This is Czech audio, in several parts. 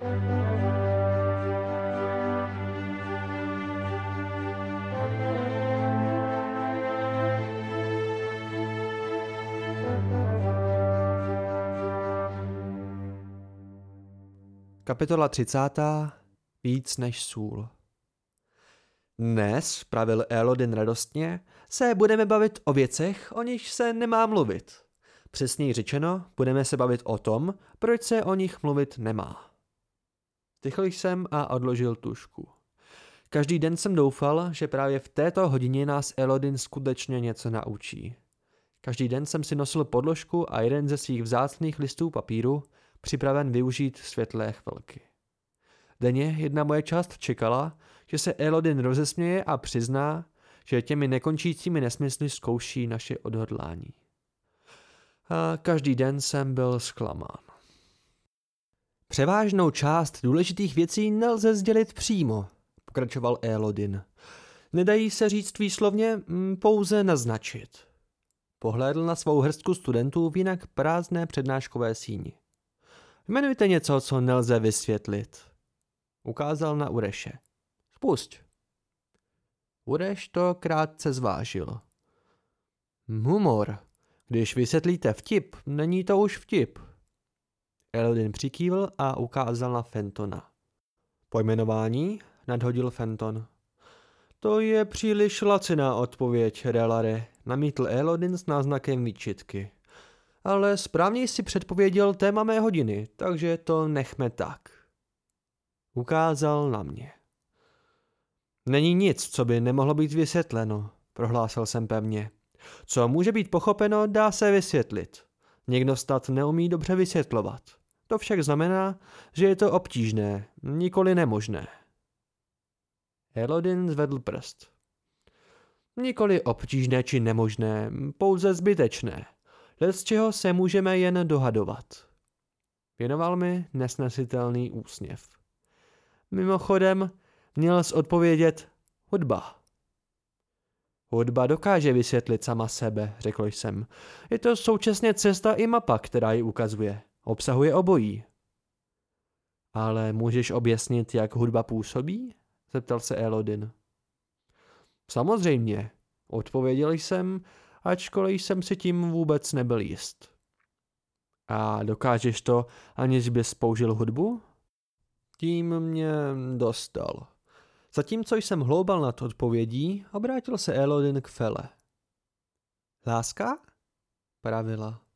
Kapitola 30. Víc než sůl. Dnes, pravil Elodin radostně, se budeme bavit o věcech, o nich se nemá mluvit. Přesněji řečeno, budeme se bavit o tom, proč se o nich mluvit nemá. Tychl jsem a odložil tušku. Každý den jsem doufal, že právě v této hodině nás Elodin skutečně něco naučí. Každý den jsem si nosil podložku a jeden ze svých vzácných listů papíru, připraven využít světlé chvilky. Denně jedna moje část čekala, že se Elodin rozesměje a přizná, že těmi nekončícími nesmysly zkouší naše odhodlání. A každý den jsem byl zklamán. Převážnou část důležitých věcí nelze sdělit přímo, pokračoval Elodin. Nedají se říct výslovně, mm, pouze naznačit. Pohlédl na svou hrstku studentů v jinak prázdné přednáškové síni. Jmenujte něco, co nelze vysvětlit. Ukázal na Ureše. Spusť. Ureš to krátce zvážil. Humor. Když vysvětlíte vtip, není to už vtip. Eldin přikývl a ukázal na Fentona. Pojmenování? Nadhodil Fenton. To je příliš laciná odpověď, Relare, namítl Elodin s náznakem výčitky ale správně si předpověděl téma mé hodiny, takže to nechme tak. Ukázal na mě. Není nic, co by nemohlo být vysvětleno, prohlásil jsem pevně. Co může být pochopeno, dá se vysvětlit. Někdo snad neumí dobře vysvětlovat. To však znamená, že je to obtížné, nikoli nemožné. Elodin zvedl prst. Nikoli obtížné či nemožné, pouze zbytečné z čeho se můžeme jen dohadovat. Věnoval mi nesnesitelný úsměv. Mimochodem, měl jsi odpovědět hudba. Hudba dokáže vysvětlit sama sebe, řekl jsem. Je to současně cesta i mapa, která ji ukazuje. Obsahuje obojí. Ale můžeš objasnit, jak hudba působí? zeptal se Elodin. Samozřejmě, odpověděl jsem ačkoliv jsem si tím vůbec nebyl jist. A dokážeš to, aniž bys použil hudbu? Tím mě dostal. Zatímco jsem hloubal nad odpovědí, obrátil se Elodin k Fele. Láska? Pravila.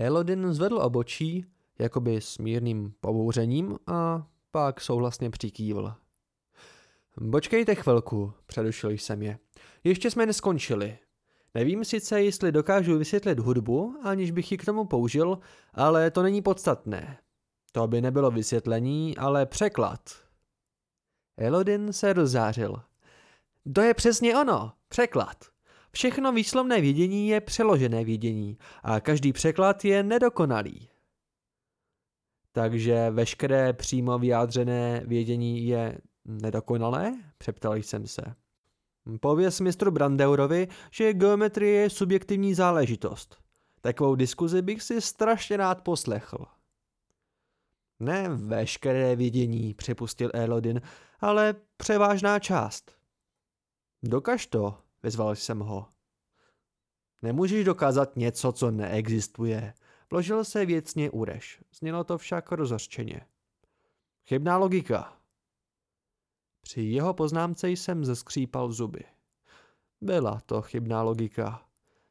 Elodin zvedl obočí, jakoby s mírným pobouřením a pak souhlasně přikývl. Počkejte chvilku, předušil jsem je. Ještě jsme neskončili. Nevím sice, jestli dokážu vysvětlit hudbu, aniž bych ji k tomu použil, ale to není podstatné. To by nebylo vysvětlení, ale překlad. Elodin se rozářil. To je přesně ono, překlad. Všechno výslovné vědění je přeložené vědění a každý překlad je nedokonalý. Takže veškeré přímo vyjádřené vědění je nedokonalé? Přeptal jsem se. Pověz mistru Brandeurovi, že geometrie je subjektivní záležitost. Takovou diskuzi bych si strašně rád poslechl. Ne veškeré vidění, připustil Elodin, ale převážná část. Dokaž to, vyzval jsem ho. Nemůžeš dokázat něco, co neexistuje. Vložil se věcně Ureš. Znělo to však rozhořčeně. Chybná logika. Při jeho poznámce jsem zeskřípal zuby. Byla to chybná logika.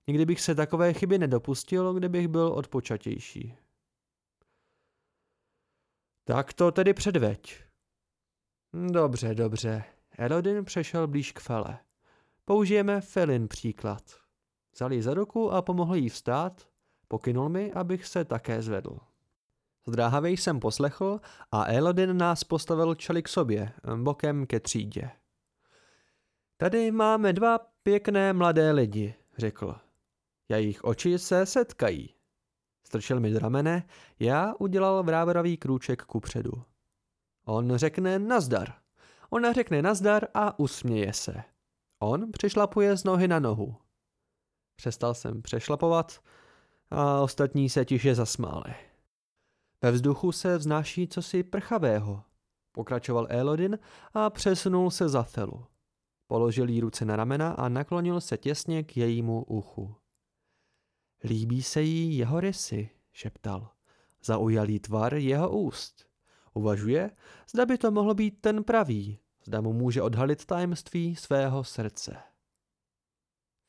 Nikdy bych se takové chyby nedopustil, kdybych byl odpočatější. Tak to tedy předveď. Dobře, dobře. Elodin přešel blíž k Fele. Použijeme Felin příklad. Vzal ji za ruku a pomohl jí vstát, pokynul mi, abych se také zvedl. Zdráhavě jsem poslechl a Elodin nás postavil čeli k sobě, bokem ke třídě. Tady máme dva pěkné mladé lidi, řekl. Jejich oči se setkají. Strčil mi z ramene, já udělal vrávoravý krůček kupředu. On řekne nazdar. Ona řekne nazdar a usměje se. On přešlapuje z nohy na nohu. Přestal jsem přešlapovat a ostatní se tiše zasmáli. Ve vzduchu se vznáší cosi prchavého, pokračoval Elodin a přesunul se za Felu. Položil jí ruce na ramena a naklonil se těsně k jejímu uchu. Líbí se jí jeho rysy, šeptal. Zaujalý tvar jeho úst. Uvažuje, zda by to mohlo být ten pravý, zda mu může odhalit tajemství svého srdce.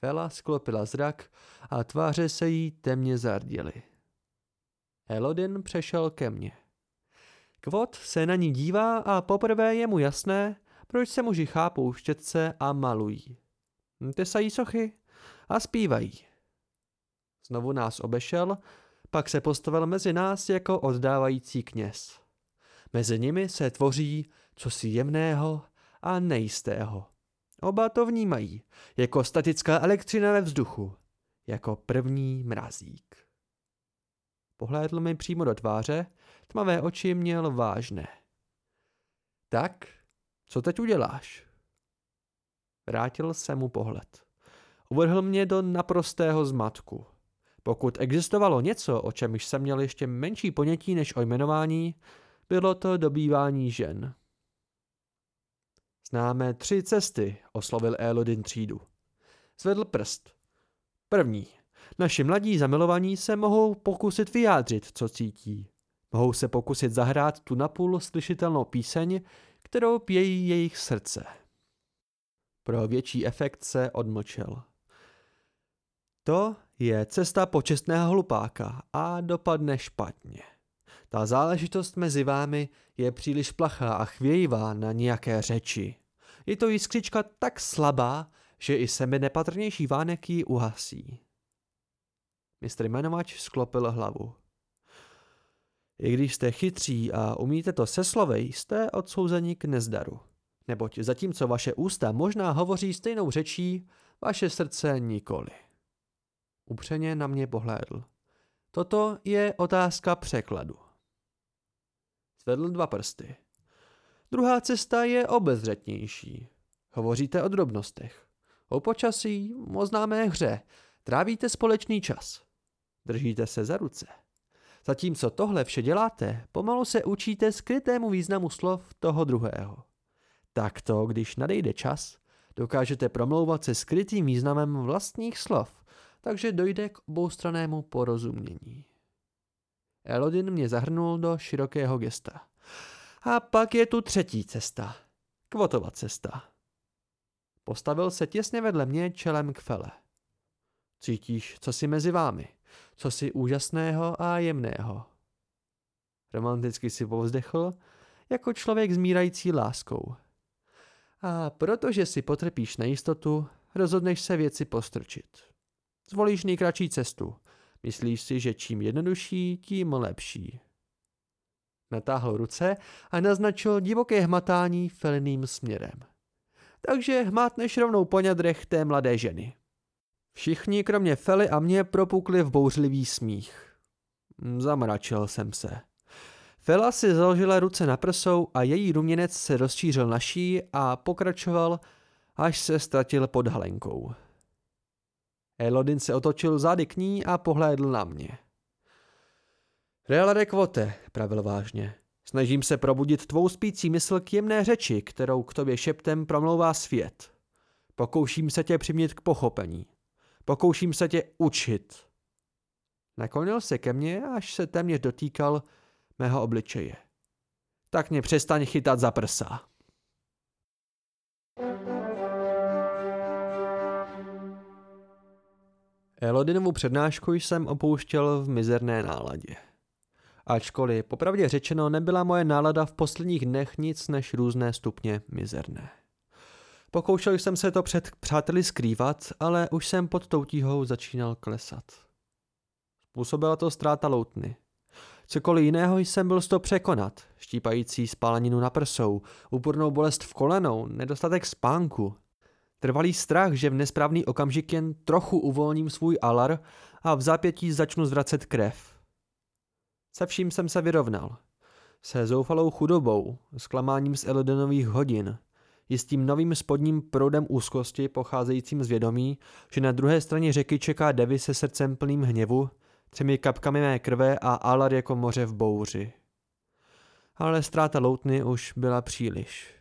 Fela sklopila zrak a tváře se jí temně zardily. Elodin přešel ke mně. Kvot se na ní dívá a poprvé je mu jasné, proč se muži chápou štětce a malují. Tesají sochy a zpívají. Znovu nás obešel, pak se postavil mezi nás jako oddávající kněz. Mezi nimi se tvoří cosi jemného a nejistého. Oba to vnímají, jako statická elektřina ve vzduchu, jako první mrazík. Pohlédl mi přímo do tváře, tmavé oči měl vážné. Tak, co teď uděláš? Vrátil se mu pohled. Uvrhl mě do naprostého zmatku. Pokud existovalo něco, o čem jsem měl ještě menší ponětí než o jmenování, bylo to dobývání žen. Známe tři cesty, oslovil Elodin třídu. Zvedl prst. První. Naši mladí zamilovaní se mohou pokusit vyjádřit, co cítí. Mohou se pokusit zahrát tu napůl slyšitelnou píseň, kterou pějí jejich srdce. Pro větší efekt se odmlčel. To je cesta počestného hlupáka a dopadne špatně. Ta záležitost mezi vámi je příliš plachá a chvějivá na nějaké řeči. Je to jiskřička tak slabá, že i sebe nepatrnější vánek ji uhasí. Mistr jmenovač sklopil hlavu. I když jste chytří a umíte to se slovy, jste odsouzení k nezdaru. Neboť zatímco vaše ústa možná hovoří stejnou řečí, vaše srdce nikoli. Upřeně na mě pohlédl. Toto je otázka překladu. Zvedl dva prsty. Druhá cesta je obezřetnější. Hovoříte o drobnostech. O počasí, o známé hře. Trávíte společný čas. Držíte se za ruce. Zatímco tohle vše děláte, pomalu se učíte skrytému významu slov toho druhého. Takto, když nadejde čas, dokážete promlouvat se skrytým významem vlastních slov, takže dojde k oboustranému porozumění. Elodin mě zahrnul do širokého gesta. A pak je tu třetí cesta. Kvotova cesta. Postavil se těsně vedle mě čelem k fele. Cítíš, co si mezi vámi, co si úžasného a jemného. Romanticky si povzdechl, jako člověk zmírající láskou. A protože si potrpíš nejistotu, rozhodneš se věci postrčit. Zvolíš nejkratší cestu. Myslíš si, že čím jednodušší, tím lepší. Natáhl ruce a naznačil divoké hmatání feliným směrem. Takže hmátneš rovnou po ňadrech té mladé ženy. Všichni, kromě Fely a mě, propukli v bouřlivý smích. Zamračil jsem se. Fela si založila ruce na prsou a její ruměnec se rozšířil na ší a pokračoval, až se ztratil pod halenkou. Elodin se otočil zády k ní a pohlédl na mě. Real quote, pravil vážně. Snažím se probudit tvou spící mysl k jemné řeči, kterou k tobě šeptem promlouvá svět. Pokouším se tě přimět k pochopení. Pokouším se tě učit. Naklonil se ke mně, až se téměř dotýkal mého obličeje. Tak mě přestaň chytat za prsa. Elodinovu přednášku jsem opouštěl v mizerné náladě. Ačkoliv popravdě řečeno nebyla moje nálada v posledních dnech nic než různé stupně mizerné. Pokoušel jsem se to před přáteli skrývat, ale už jsem pod tou tíhou začínal klesat. Způsobila to ztráta loutny. Cokoliv jiného jsem byl z překonat. Štípající spáleninu na prsou, úpornou bolest v kolenou, nedostatek spánku. Trvalý strach, že v nesprávný okamžik jen trochu uvolním svůj alar a v zápětí začnu zvracet krev. Se vším jsem se vyrovnal. Se zoufalou chudobou, zklamáním z Elodenových hodin, jistým novým spodním proudem úzkosti pocházejícím z vědomí, že na druhé straně řeky čeká Devi se srdcem plným hněvu, třemi kapkami mé krve a alar jako moře v bouři. Ale ztráta loutny už byla příliš.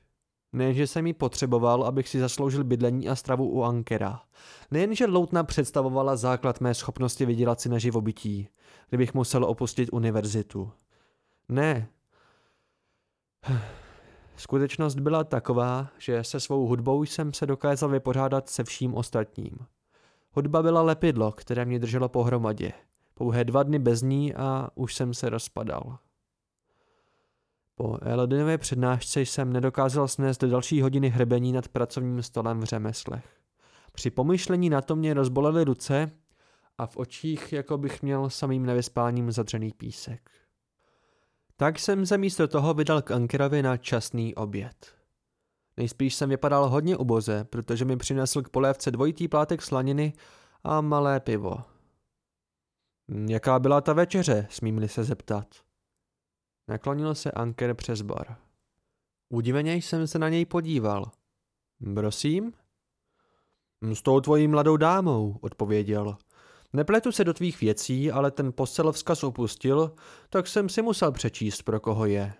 Nejenže jsem ji potřeboval, abych si zasloužil bydlení a stravu u Ankera. Nejenže loutna představovala základ mé schopnosti vydělat si na živobytí, kdybych musel opustit univerzitu. Ne. Skutečnost byla taková, že se svou hudbou jsem se dokázal vypořádat se vším ostatním. Hudba byla lepidlo, které mě drželo pohromadě. Pouhé dva dny bez ní a už jsem se rozpadal. Po Elodinové přednášce jsem nedokázal snést další hodiny hrebení nad pracovním stolem v řemeslech. Při pomyšlení na to mě rozbolely ruce a v očích, jako bych měl samým nevyspáním zadřený písek. Tak jsem se místo toho vydal k Ankerovi na časný oběd. Nejspíš jsem vypadal hodně uboze, protože mi přinesl k polévce dvojitý plátek slaniny a malé pivo. Jaká byla ta večeře, smím se zeptat. Naklonil se Anker přes bar. Udiveně jsem se na něj podíval. Prosím? S tou tvojí mladou dámou, odpověděl. Nepletu se do tvých věcí, ale ten posel vzkaz opustil, tak jsem si musel přečíst, pro koho je.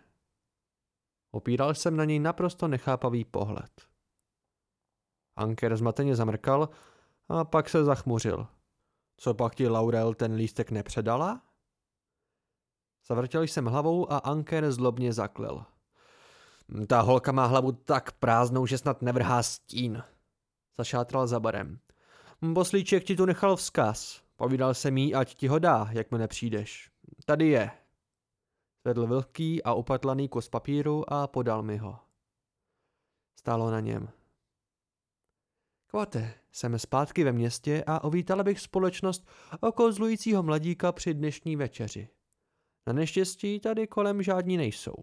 Opíral jsem na něj naprosto nechápavý pohled. Anker zmateně zamrkal a pak se zachmuřil. Co pak ti Laurel ten lístek nepředala? Zavrtěl jsem hlavou a Anker zlobně zaklil. Ta holka má hlavu tak prázdnou, že snad nevrhá stín. Zašátral za barem. Boslíček ti tu nechal vzkaz. Povídal se mi, ať ti ho dá, jak mi nepřijdeš. Tady je. Zvedl velký a upatlaný kus papíru a podal mi ho. Stálo na něm. Kvate, jsem zpátky ve městě a uvítala bych společnost okozlujícího mladíka při dnešní večeři. Na neštěstí tady kolem žádní nejsou.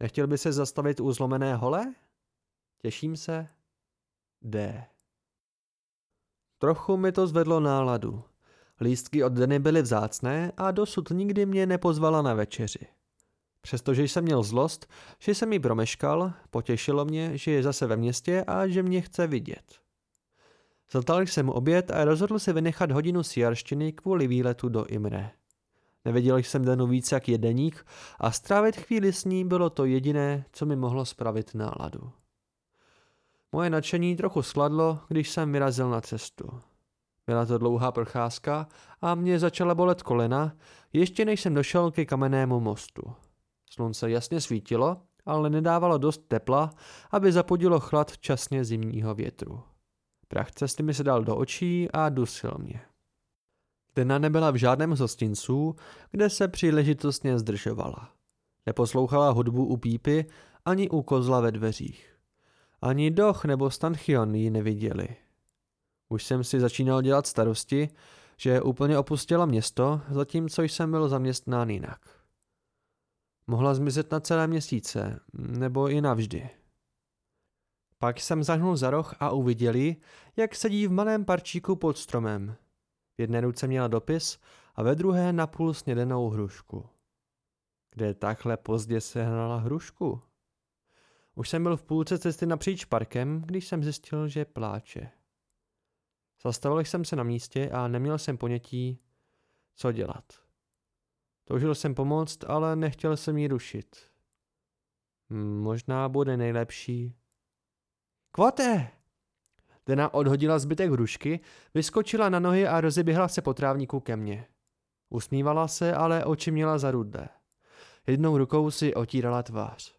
Nechtěl by se zastavit u zlomené hole? Těším se. D. Trochu mi to zvedlo náladu. Lístky od Deny byly vzácné a dosud nikdy mě nepozvala na večeři. Přestože jsem měl zlost, že jsem ji promeškal, potěšilo mě, že je zase ve městě a že mě chce vidět. Zatal jsem oběd a rozhodl se vynechat hodinu siarštiny kvůli výletu do Imre. Nevěděl jsem Denu víc jak jedeník a strávit chvíli s ní bylo to jediné, co mi mohlo spravit náladu. Moje nadšení trochu skladlo, když jsem vyrazil na cestu. Byla to dlouhá procházka a mě začala bolet kolena, ještě než jsem došel ke kamennému mostu. Slunce jasně svítilo, ale nedávalo dost tepla, aby zapodilo chlad časně zimního větru. Prach cesty mi se dal do očí a dusil mě. Dena nebyla v žádném z hostinců, kde se příležitostně zdržovala. Neposlouchala hudbu u pípy ani u kozla ve dveřích. Ani Doch nebo Stanchion ji neviděli. Už jsem si začínal dělat starosti, že úplně opustila město, zatímco jsem byl zaměstnán jinak. Mohla zmizet na celé měsíce, nebo i navždy. Pak jsem zahnul za roh a uviděli, jak sedí v malém parčíku pod stromem. V jedné ruce měla dopis a ve druhé napůl snědenou hrušku. Kde takhle pozdě sehnala hrušku? Už jsem byl v půlce cesty napříč parkem, když jsem zjistil, že pláče. Zastavil jsem se na místě a neměl jsem ponětí, co dělat. Toužil jsem pomoct, ale nechtěl jsem ji rušit. Možná bude nejlepší. Kvote! Dena odhodila zbytek hrušky, vyskočila na nohy a rozeběhla se po trávníku ke mně. Usmívala se, ale oči měla zarudlé. Jednou rukou si otírala tvář.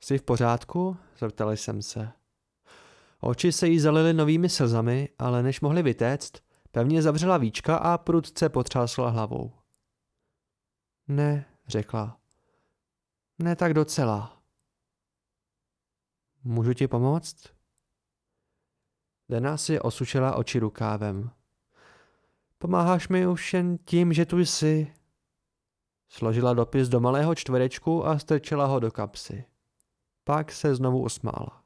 Jsi v pořádku? Zeptal jsem se. Oči se jí zalily novými slzami, ale než mohly vytéct, pevně zavřela víčka a prudce potřásla hlavou. Ne, řekla. Ne tak docela. Můžu ti pomoct? Dena si osušila oči rukávem. Pomáháš mi už jen tím, že tu jsi. Složila dopis do malého čtverečku a strčila ho do kapsy. Pak se znovu usmála.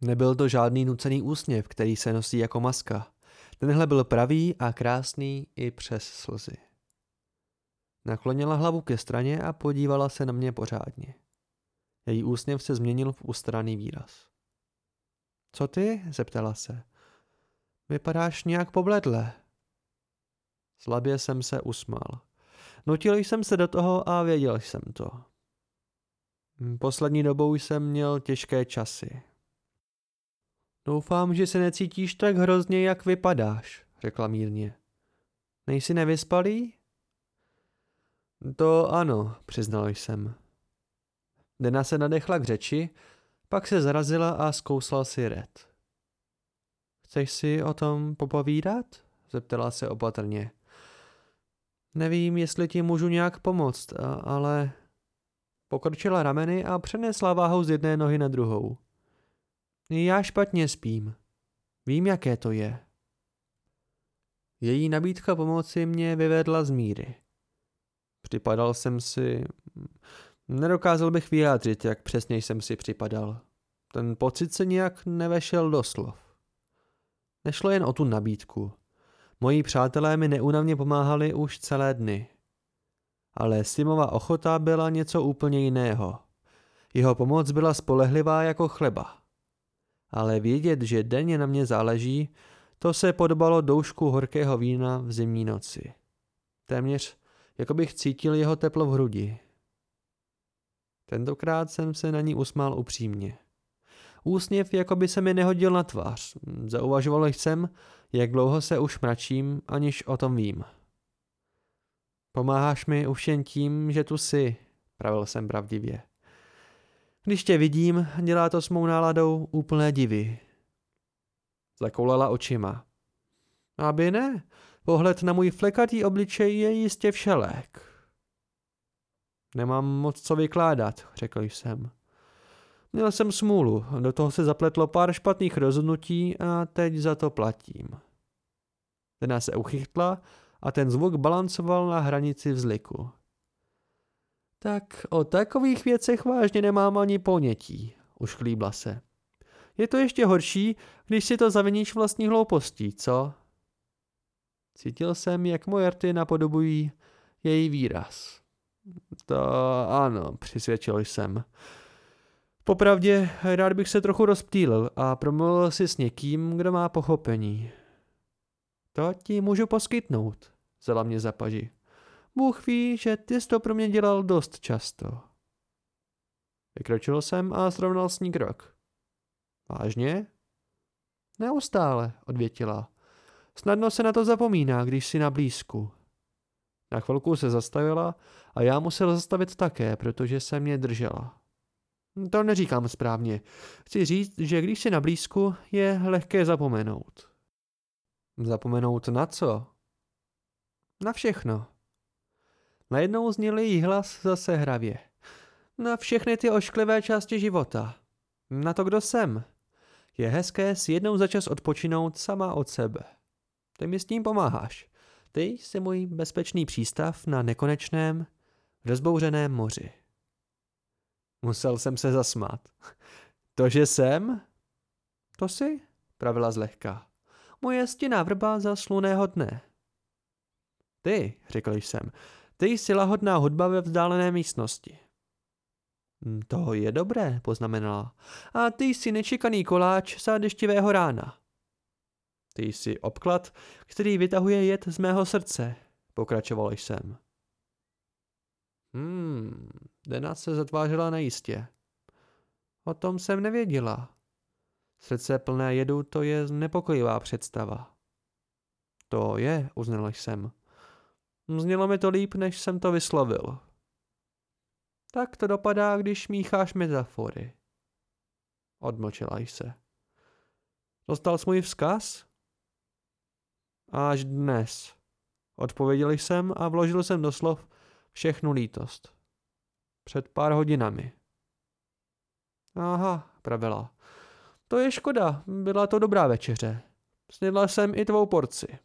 Nebyl to žádný nucený úsměv, který se nosí jako maska. Tenhle byl pravý a krásný i přes slzy. Naklonila hlavu ke straně a podívala se na mě pořádně. Její úsměv se změnil v ustranný výraz. Co ty? zeptala se. Vypadáš nějak pobledle. Slabě jsem se usmál. Nutil jsem se do toho a věděl jsem to. Poslední dobou jsem měl těžké časy. Doufám, že se necítíš tak hrozně, jak vypadáš, řekla mírně. Nejsi nevyspalý? To ano, přiznal jsem. Dena se nadechla k řeči, pak se zarazila a zkousla si red. Chceš si o tom popovídat? zeptala se opatrně. Nevím, jestli ti můžu nějak pomoct, ale... Pokrčila rameny a přenesla váhou z jedné nohy na druhou. Já špatně spím. Vím, jaké to je. Její nabídka pomoci mě vyvedla z míry. Připadal jsem si... Nedokázal bych vyjádřit, jak přesně jsem si připadal. Ten pocit se nějak nevešel do slov. Nešlo jen o tu nabídku. Moji přátelé mi neunavně pomáhali už celé dny. Ale Simova ochota byla něco úplně jiného. Jeho pomoc byla spolehlivá jako chleba. Ale vědět, že denně na mě záleží, to se podobalo doušku horkého vína v zimní noci. Téměř jako bych cítil jeho teplo v hrudi. Tentokrát jsem se na ní usmál upřímně. Úsměv jako by se mi nehodil na tvář. Zauvažoval jsem, jak dlouho se už mračím, aniž o tom vím. Pomáháš mi už jen tím, že tu jsi, pravil jsem pravdivě. Když tě vidím, dělá to s mou náladou úplné divy. Zakoulala očima. Aby ne, pohled na můj flekatý obličej je jistě všelék. Nemám moc co vykládat, řekl jsem. Měl jsem smůlu, do toho se zapletlo pár špatných rozhodnutí a teď za to platím. Dena se uchychtla a ten zvuk balancoval na hranici vzliku. Tak o takových věcech vážně nemám ani ponětí, už chlíbla se. Je to ještě horší, když si to zaviníš vlastní hloupostí, co? Cítil jsem, jak moje rty napodobují její výraz. To ano, přisvědčil jsem. Popravdě, rád bych se trochu rozptýlil a promluvil si s někým, kdo má pochopení. To ti můžu poskytnout, zala mě za paži. Bůh ví, že ty jsi to pro mě dělal dost často. Vykročil jsem a srovnal s ní krok. Vážně? Neustále, odvětila. Snadno se na to zapomíná, když si na blízku. Na chvilku se zastavila a já musel zastavit také, protože se mě držela. To neříkám správně. Chci říct, že když si na blízku, je lehké zapomenout. Zapomenout na co? Na všechno. Najednou zněl její hlas zase hravě. Na všechny ty ošklivé části života. Na to, kdo jsem. Je hezké si jednou za čas odpočinout sama od sebe. Ty mi s tím pomáháš. Ty jsi můj bezpečný přístav na nekonečném, rozbouřeném moři. Musel jsem se zasmát. To, že jsem? To si, pravila zlehka. Moje stěná vrba za sluného dne. Ty, řekl jsem, ty jsi lahodná hudba ve vzdálené místnosti. Hm, to je dobré, poznamenala. A ty jsi nečekaný koláč za deštivého rána. Ty jsi obklad, který vytahuje jed z mého srdce, pokračoval jsem. Hmm, Dena se zatvářela nejistě. O tom jsem nevěděla. Srdce plné jedu to je nepokojivá představa. To je, uznal jsem. Znělo mi to líp, než jsem to vyslovil. Tak to dopadá, když mícháš metafory. Odmlčela se. Dostal jsi můj vzkaz? Až dnes. Odpověděl jsem a vložil jsem do slov všechnu lítost. Před pár hodinami. Aha, pravila. To je škoda, byla to dobrá večeře. Snědla jsem i tvou porci.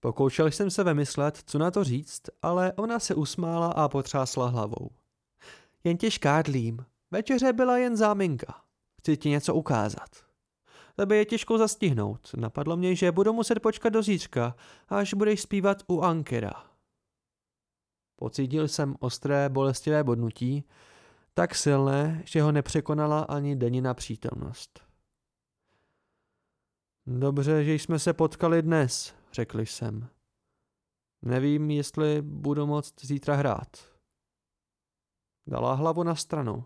Pokoušel jsem se vymyslet, co na to říct, ale ona se usmála a potřásla hlavou. Jen tě škádlím. Večeře byla jen záminka. Chci ti něco ukázat. Tebe je těžko zastihnout. Napadlo mě, že budu muset počkat do zítřka, až budeš zpívat u Ankera. Pocítil jsem ostré bolestivé bodnutí, tak silné, že ho nepřekonala ani denina přítomnost. Dobře, že jsme se potkali dnes, řekl jsem. Nevím, jestli budu moct zítra hrát. Dala hlavu na stranu.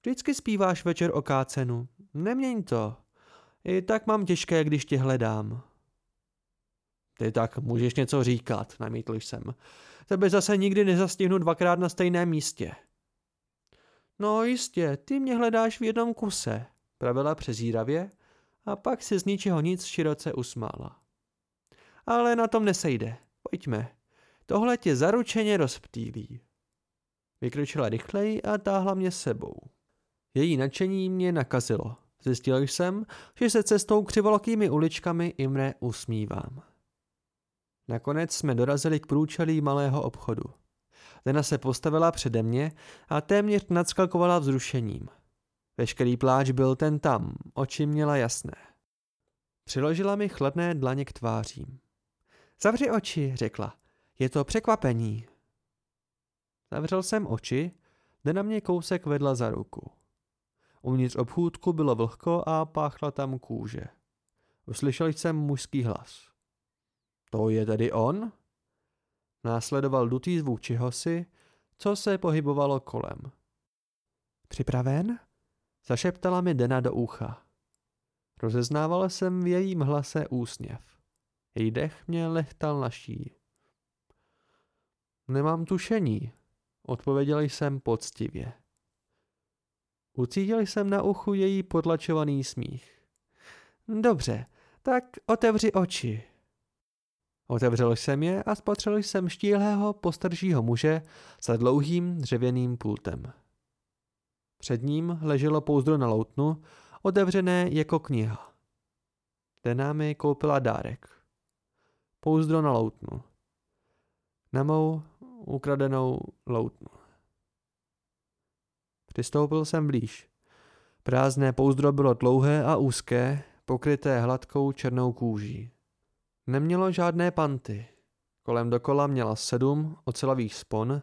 Vždycky zpíváš večer o kácenu. Neměň to. I tak mám těžké, když tě hledám. Ty tak můžeš něco říkat, namítl jsem. Tebe zase nikdy nezastihnu dvakrát na stejném místě. No jistě, ty mě hledáš v jednom kuse, pravila přezíravě a pak si z ničeho nic široce usmála. Ale na tom nesejde. Pojďme. Tohle tě zaručeně rozptýlí. Vykročila rychleji a táhla mě sebou. Její nadšení mě nakazilo. Zjistil jsem, že se cestou křivolokými uličkami Imre usmívám. Nakonec jsme dorazili k průčelí malého obchodu. Lena se postavila přede mě a téměř nadskalkovala vzrušením. Veškerý pláč byl ten tam, oči měla jasné. Přiložila mi chladné dlaně k tvářím. Zavři oči, řekla. Je to překvapení. Zavřel jsem oči, jde na mě kousek vedla za ruku. Uvnitř obchůdku bylo vlhko a páchla tam kůže. Uslyšel jsem mužský hlas. To je tedy on? Následoval dutý zvuk čehosi, co se pohybovalo kolem. Připraven? Zašeptala mi Dena do ucha. Rozeznával jsem v jejím hlase úsměv. Její dech mě lehtal na ší. Nemám tušení, odpověděl jsem poctivě. Ucítil jsem na uchu její podlačovaný smích. Dobře, tak otevři oči. Otevřel jsem je a spatřil jsem štíhlého postaršího muže za dlouhým dřevěným pultem. Před ním leželo pouzdro na loutnu, otevřené jako kniha. Ten mi koupila dárek. Pouzdro na loutnu. Na mou ukradenou loutnu. Přistoupil jsem blíž. Prázdné pouzdro bylo dlouhé a úzké, pokryté hladkou černou kůží. Nemělo žádné panty. Kolem dokola měla sedm ocelových spon,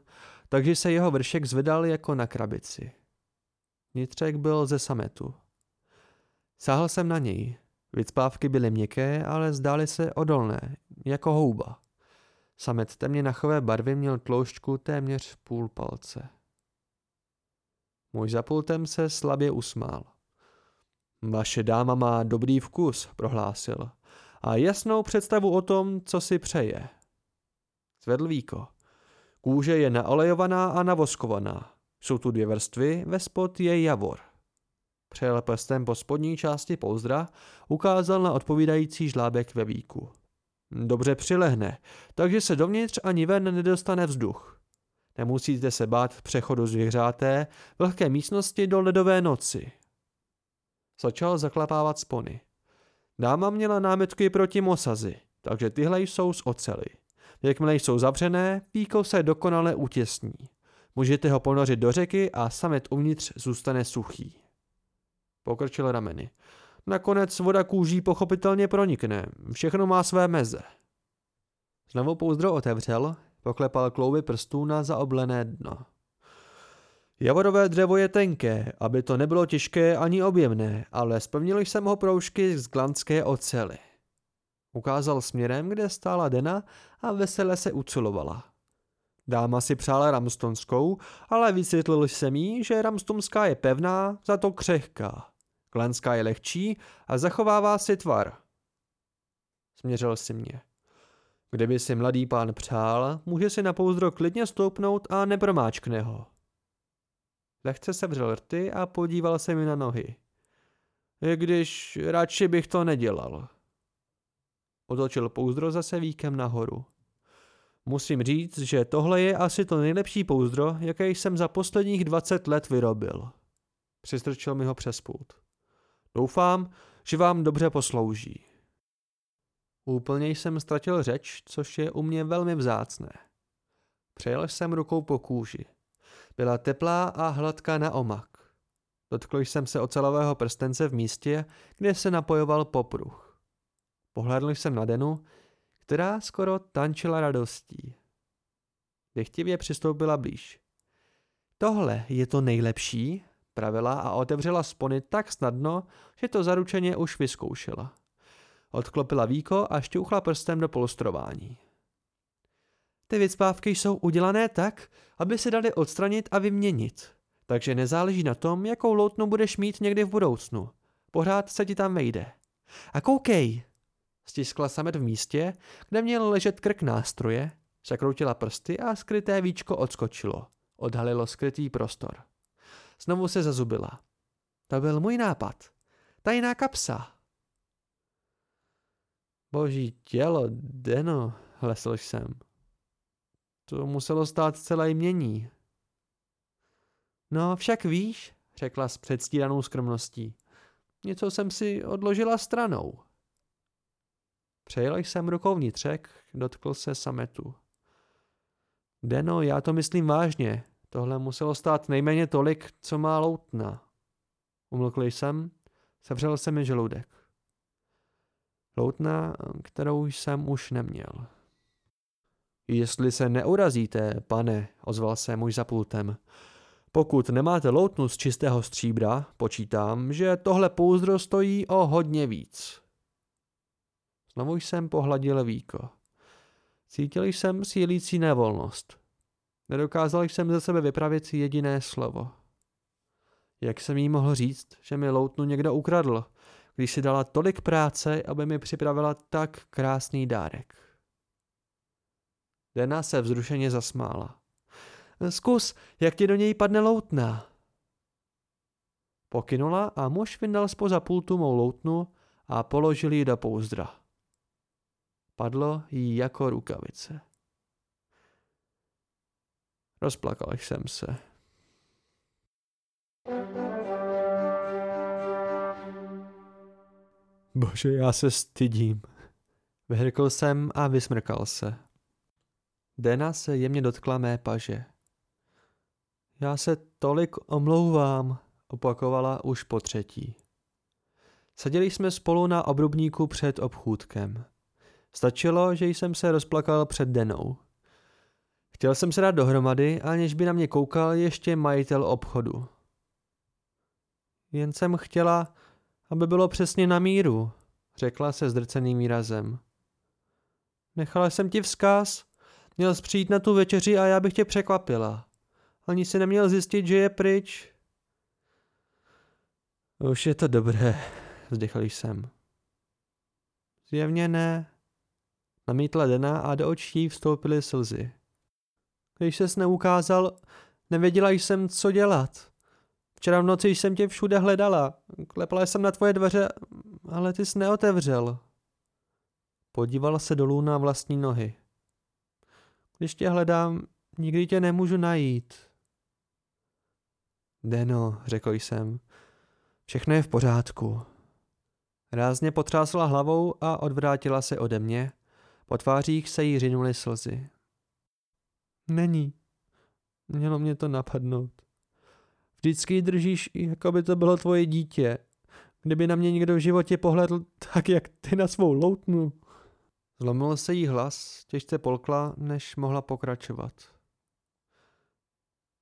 takže se jeho vršek zvedal jako na krabici. Vnitřek byl ze sametu. Sáhl jsem na něj. Vycpávky byly měkké, ale zdály se odolné, jako houba. Samet temně nachové barvy měl tloušťku téměř půl palce. Můj za pultem se slabě usmál. Vaše dáma má dobrý vkus, prohlásil a jasnou představu o tom, co si přeje. Zvedl víko. Kůže je naolejovaná a navoskovaná. Jsou tu dvě vrstvy, ve spod je javor. Přejel prstem po spodní části pouzdra, ukázal na odpovídající žlábek ve víku. Dobře přilehne, takže se dovnitř ani ven nedostane vzduch. Nemusíte se bát přechodu zvěřáté vlhké místnosti do ledové noci. Začal zaklapávat spony. Dáma měla námitky proti mosazy, takže tyhle jsou z ocely. Jakmile jsou zavřené, píko se dokonale utěsní. Můžete ho ponořit do řeky a samet uvnitř zůstane suchý. Pokrčil rameny. Nakonec voda kůží pochopitelně pronikne. Všechno má své meze. Znovu pouzdro otevřel, poklepal klouby prstů na zaoblené dno. Javorové dřevo je tenké, aby to nebylo těžké ani objemné, ale spevnil jsem ho proužky z glandské ocely. Ukázal směrem, kde stála Dena a vesele se uculovala. Dáma si přála ramstonskou, ale vysvětlil jsem jí, že ramstonská je pevná, za to křehká. Glanská je lehčí a zachovává si tvar. Směřil si mě. Kdyby si mladý pán přál, může si na pouzdro klidně stoupnout a nepromáčkne ho. Lehce sevřel rty a podíval se mi na nohy. I když radši bych to nedělal. Otočil pouzdro zase víkem nahoru. Musím říct, že tohle je asi to nejlepší pouzdro, jaké jsem za posledních 20 let vyrobil. Přistrčil mi ho přes pult. Doufám, že vám dobře poslouží. Úplně jsem ztratil řeč, což je u mě velmi vzácné. Přejel jsem rukou po kůži. Byla teplá a hladká na omak. Dotkl jsem se ocelového prstence v místě, kde se napojoval popruh. Pohledl jsem na Denu, která skoro tančila radostí. Dechtivě přistoupila blíž. Tohle je to nejlepší, pravila a otevřela spony tak snadno, že to zaručeně už vyzkoušela. Odklopila víko a šťouchla prstem do polstrování. Ty vycpávky jsou udělané tak, aby se daly odstranit a vyměnit. Takže nezáleží na tom, jakou loutnu budeš mít někdy v budoucnu. Pořád se ti tam vejde. A koukej! Stiskla samet v místě, kde měl ležet krk nástroje, zakroutila prsty a skryté víčko odskočilo. Odhalilo skrytý prostor. Znovu se zazubila. To byl můj nápad. Tajná kapsa. Boží tělo, Deno, hlesl jsem. To muselo stát celé jmění. No, však víš, řekla s předstíranou skromností. Něco jsem si odložila stranou. Přejel jsem rukou vnitřek, dotkl se sametu. Deno, já to myslím vážně. Tohle muselo stát nejméně tolik, co má loutna. Umlkl jsem, sevřel se mi žaludek. Loutna, kterou jsem už neměl. Jestli se neurazíte, pane, ozval se muž za pultem. Pokud nemáte loutnu z čistého stříbra, počítám, že tohle pouzdro stojí o hodně víc. Znovu jsem pohladil víko. Cítil jsem sílící nevolnost. Nedokázal jsem ze sebe vypravit jediné slovo. Jak jsem jí mohl říct, že mi loutnu někdo ukradl, když si dala tolik práce, aby mi připravila tak krásný dárek. Dena se vzrušeně zasmála. Zkus, jak ti do něj padne loutna. Pokynula a muž vyndal spoza pultu mou loutnu a položil ji do pouzdra. Padlo jí jako rukavice. Rozplakal jsem se. Bože, já se stydím. Vyhrkl jsem a vysmrkal se. Dena se jemně dotkla mé paže. Já se tolik omlouvám, opakovala už po třetí. Seděli jsme spolu na obrubníku před obchůdkem. Stačilo, že jsem se rozplakal před Denou. Chtěl jsem se dát dohromady, aniž by na mě koukal ještě majitel obchodu. Jen jsem chtěla, aby bylo přesně na míru, řekla se zdrceným výrazem. Nechala jsem ti vzkaz, měl jsi přijít na tu večeři a já bych tě překvapila. Ani si neměl zjistit, že je pryč. Už je to dobré, vzdychl jsem. Zjevně ne. Namítla Dena a do očí vstoupily slzy. Když ses neukázal, nevěděla jsem, co dělat. Včera v noci jsem tě všude hledala. Klepala jsem na tvoje dveře, ale ty jsi neotevřel. Podívala se dolů na vlastní nohy. Když tě hledám, nikdy tě nemůžu najít. Deno, řekl jsem, všechno je v pořádku. Rázně potřásla hlavou a odvrátila se ode mě. Po tvářích se jí řinuly slzy. Není. Mělo mě to napadnout. Vždycky držíš, jako by to bylo tvoje dítě. Kdyby na mě někdo v životě pohledl tak, jak ty na svou loutnu. Zlomil se jí hlas, těžce polkla, než mohla pokračovat.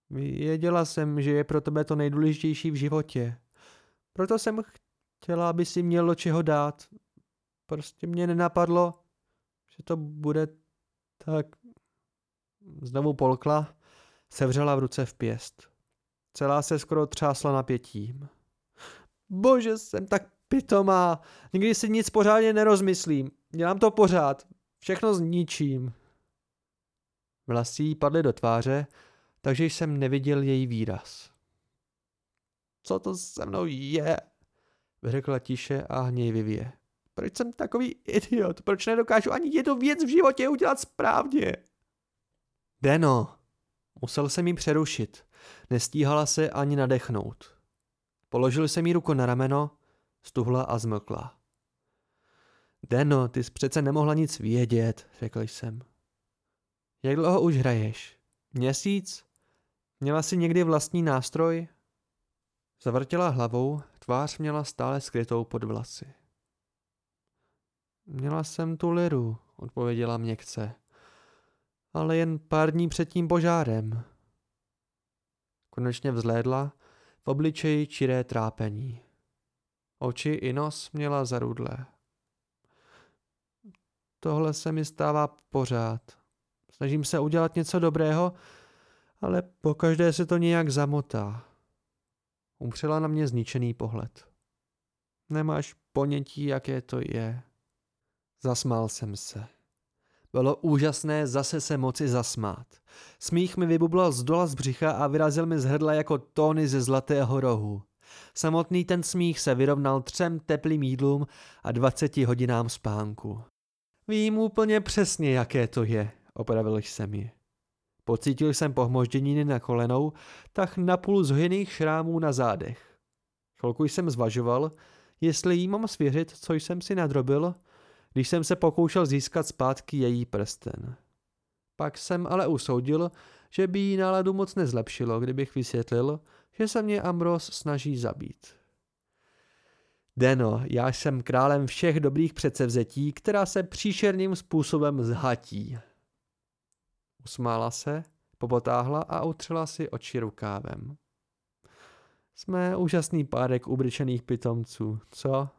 Věděla jsem, že je pro tebe to nejdůležitější v životě. Proto jsem chtěla, aby si měl do čeho dát. Prostě mě nenapadlo, že to bude tak... Znovu polkla, sevřela v ruce v pěst. Celá se skoro třásla napětím. Bože, jsem tak pitomá. Nikdy si nic pořádně nerozmyslím. Dělám to pořád. Všechno zničím. Vlasy jí padly do tváře, takže jsem neviděl její výraz. Co to se mnou je? Vyřekla tiše a hněvivě. Proč jsem takový idiot? Proč nedokážu ani jednu věc v životě udělat správně? Deno, musel jsem jí přerušit. Nestíhala se ani nadechnout. Položil jsem jí ruku na rameno, stuhla a zmlkla. Deno, ty jsi přece nemohla nic vědět, řekl jsem. Jak dlouho už hraješ? Měsíc? Měla jsi někdy vlastní nástroj? Zavrtěla hlavou, tvář měla stále skrytou pod vlasy. Měla jsem tu liru, odpověděla měkce. Ale jen pár dní před tím požárem. Konečně vzlédla, v obličeji čiré trápení. Oči i nos měla zarudlé. Tohle se mi stává pořád. Snažím se udělat něco dobrého, ale pokaždé se to nějak zamotá. Upřela na mě zničený pohled. Nemáš ponětí, jaké to je. Zasmál jsem se. Bylo úžasné zase se moci zasmát. Smích mi vybublal z dola z břicha a vyrazil mi z hrdla jako tóny ze zlatého rohu. Samotný ten smích se vyrovnal třem teplým jídlům a dvaceti hodinám spánku. Vím úplně přesně, jaké to je, opravil jsem ji. Pocítil jsem pohmožděniny na kolenou, tak napůl zhojených šrámů na zádech. Chvilku jsem zvažoval, jestli jí mám svěřit, co jsem si nadrobil, když jsem se pokoušel získat zpátky její prsten. Pak jsem ale usoudil, že by jí náladu moc nezlepšilo, kdybych vysvětlil, že se mě Ambros snaží zabít. Deno, já jsem králem všech dobrých předsevzetí, která se příšerným způsobem zhatí. Usmála se, popotáhla a utřela si oči rukávem. Jsme úžasný párek ubričených pitomců, co?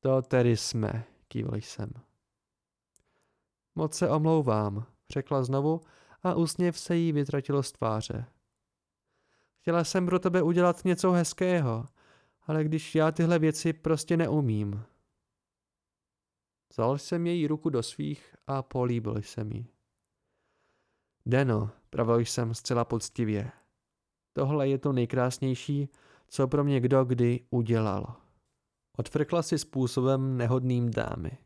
To tedy jsme, kývl jsem. Moc se omlouvám, řekla znovu a úsměv se jí vytratilo z tváře. Chtěla jsem pro tebe udělat něco hezkého, ale když já tyhle věci prostě neumím. Vzal jsem její ruku do svých a políbil jsem jí. Deno, pravil jsem zcela poctivě. Tohle je to nejkrásnější, co pro mě kdo kdy udělal. Odfrkla si způsobem nehodným dámy.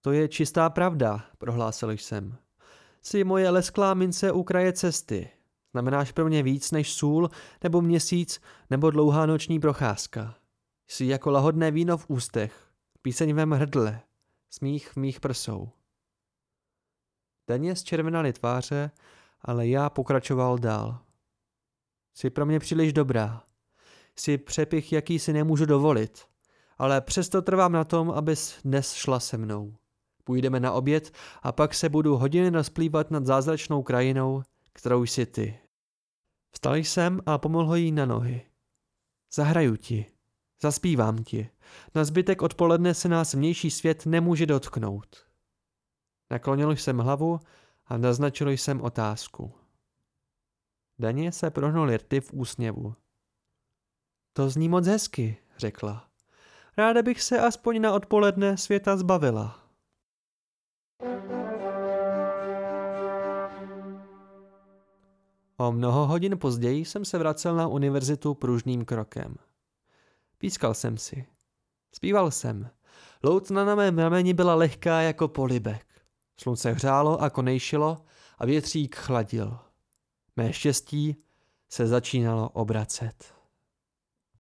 To je čistá pravda, prohlásil jsem. Jsi moje lesklá mince u kraje cesty. Znamenáš pro mě víc než sůl, nebo měsíc, nebo dlouhá noční procházka. Jsi jako lahodné víno v ústech, píseň v mém hrdle, smích v mých prsou. Denně zčervenaly tváře, ale já pokračoval dál. Jsi pro mě příliš dobrá. Jsi přepich, jaký si nemůžu dovolit. Ale přesto trvám na tom, abys dnes šla se mnou. Půjdeme na oběd a pak se budu hodiny nasplývat nad zázračnou krajinou, kterou jsi ty. Vstal jsem a pomohl jí na nohy. Zahraju ti. Zaspívám ti. Na zbytek odpoledne se nás vnější svět nemůže dotknout. Naklonil jsem hlavu a naznačil jsem otázku. Daně se prohnul rty v úsměvu. To zní moc hezky, řekla. Ráda bych se aspoň na odpoledne světa zbavila. O mnoho hodin později jsem se vracel na univerzitu pružným krokem. Pískal jsem si. Zpíval jsem. Loutna na mém rameni byla lehká jako polibek. Slunce hřálo a konejšilo a větřík chladil. Mé štěstí se začínalo obracet.